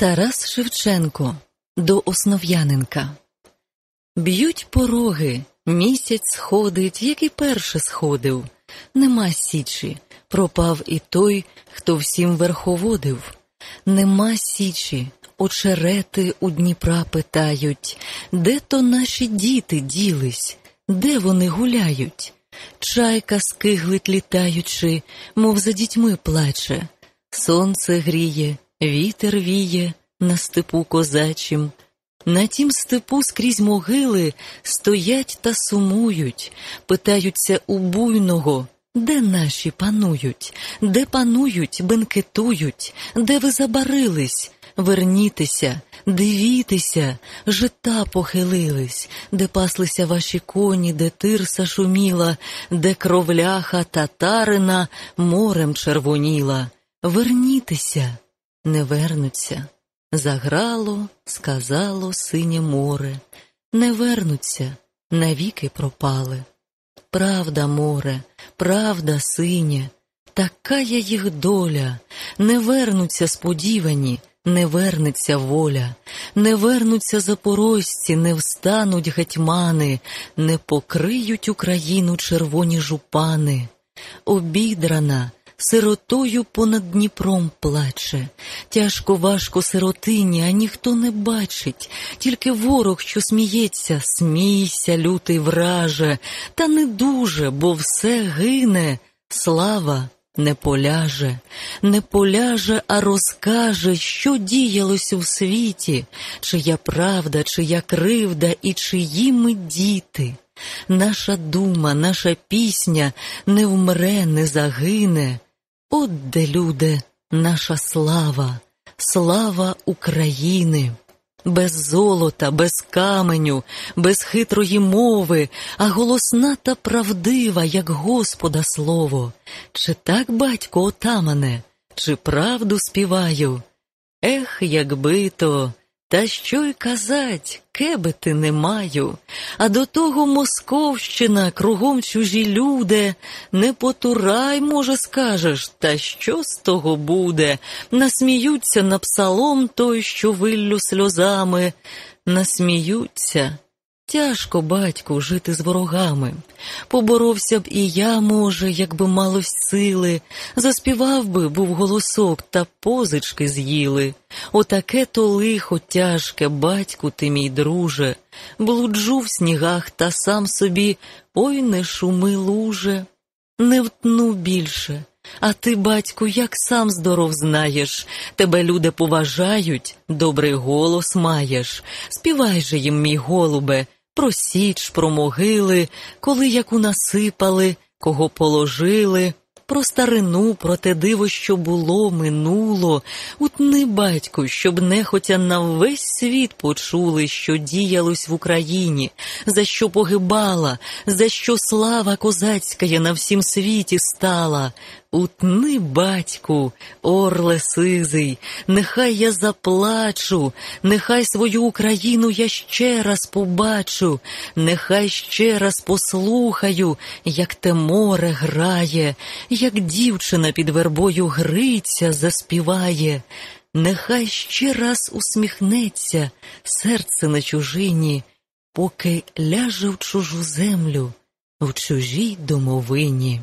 Тарас Шевченко до Основ'яненка Б'ють пороги, місяць сходить, як і перше сходив. Нема січі, пропав і той, хто всім верховодив. Нема січі, очерети у Дніпра питають, де то наші діти ділись, де вони гуляють? Чайка скиглить літаючи, мов за дітьми плаче. Сонце гріє, вітер віє на степу козачим. На тім степу скрізь могили стоять та сумують, питаються у буйного, де наші панують, де панують, бенкетують, де ви забарились, вернітеся, дивітеся, жита похилились, де паслися ваші коні, де тирса шуміла, де кровляха татарина морем червоніла. Вернітеся, не вернуться. Заграло, сказало синє море, не вернуться, навіки пропали. Правда, море, правда, синє, така я їх доля, не вернуться сподівані, не вернеться воля, не вернуться запорожці, не встануть гетьмани, не покриють Україну червоні жупани. Обідрана, сиротою понад Дніпром плаче, тяжко важко сиротині, а ніхто не бачить, тільки ворог, що сміється, смійся, лютий враже, та не дуже, бо все гине, слава не поляже, не поляже, а розкаже, що діялось у світі, чия правда, чия кривда і чиї ми діти. Наша дума, наша пісня не вмре, не загине. От де, люди, наша слава, слава України. Без золота, без каменю, без хитрої мови, а голосна та правдива, як Господа слово. Чи так, батько, отамане, чи правду співаю? Ех, якби то, та що й казать, кебети не маю, а до того Московщина, кругом чужі люди, не потурай, може, скажеш, та що з того буде? Насміються на псалом той, що виллю сльозами, насміються. Тяжко, батьку, жити з ворогами. Поборовся б і я, може, якби мало сили, заспівав би, був голосок, та позички з'їли. Отаке то лихо тяжке, батьку ти, мій друже, блуджу в снігах та сам собі, ой не шуми, луже, не втну більше. А ти, батьку, як сам здоров знаєш, тебе люди поважають, добрий голос маєш. Співай же їм, мій голубе, про січ, про могили, коли яку насипали, кого положили, про старину, про те диво, що було, минуло, утни, батьку, щоб нехотя на весь світ почули, що діялось в Україні, за що погибала, за що слава козацька на всім світі стала. Утни, батьку, орле сизий, нехай я заплачу, нехай свою Україну я ще раз побачу, нехай ще раз послухаю, як те море грає, як дівчина під вербою гриця заспіває, нехай ще раз усміхнеться серце на чужині, поки ляже в чужу землю, в чужій домовині.